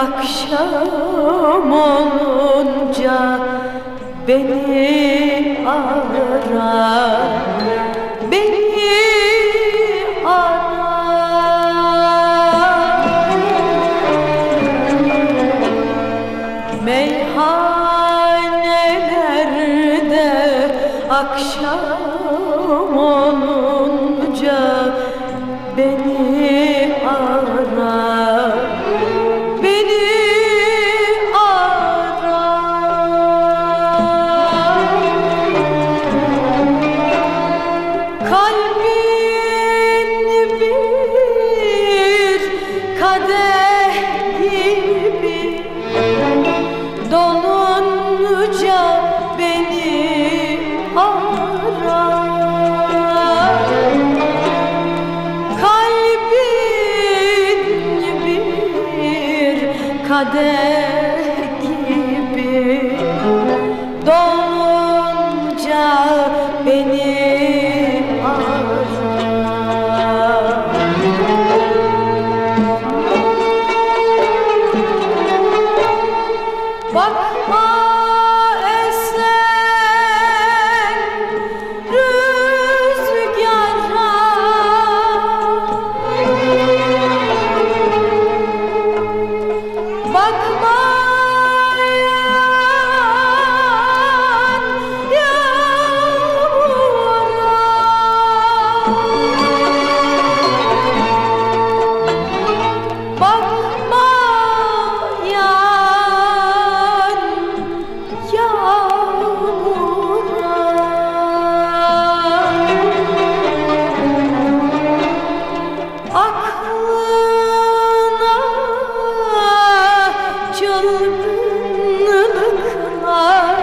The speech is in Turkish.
akşam olunca beni ara. Beni ara. Meyhanelerde akşam olunca kader 啊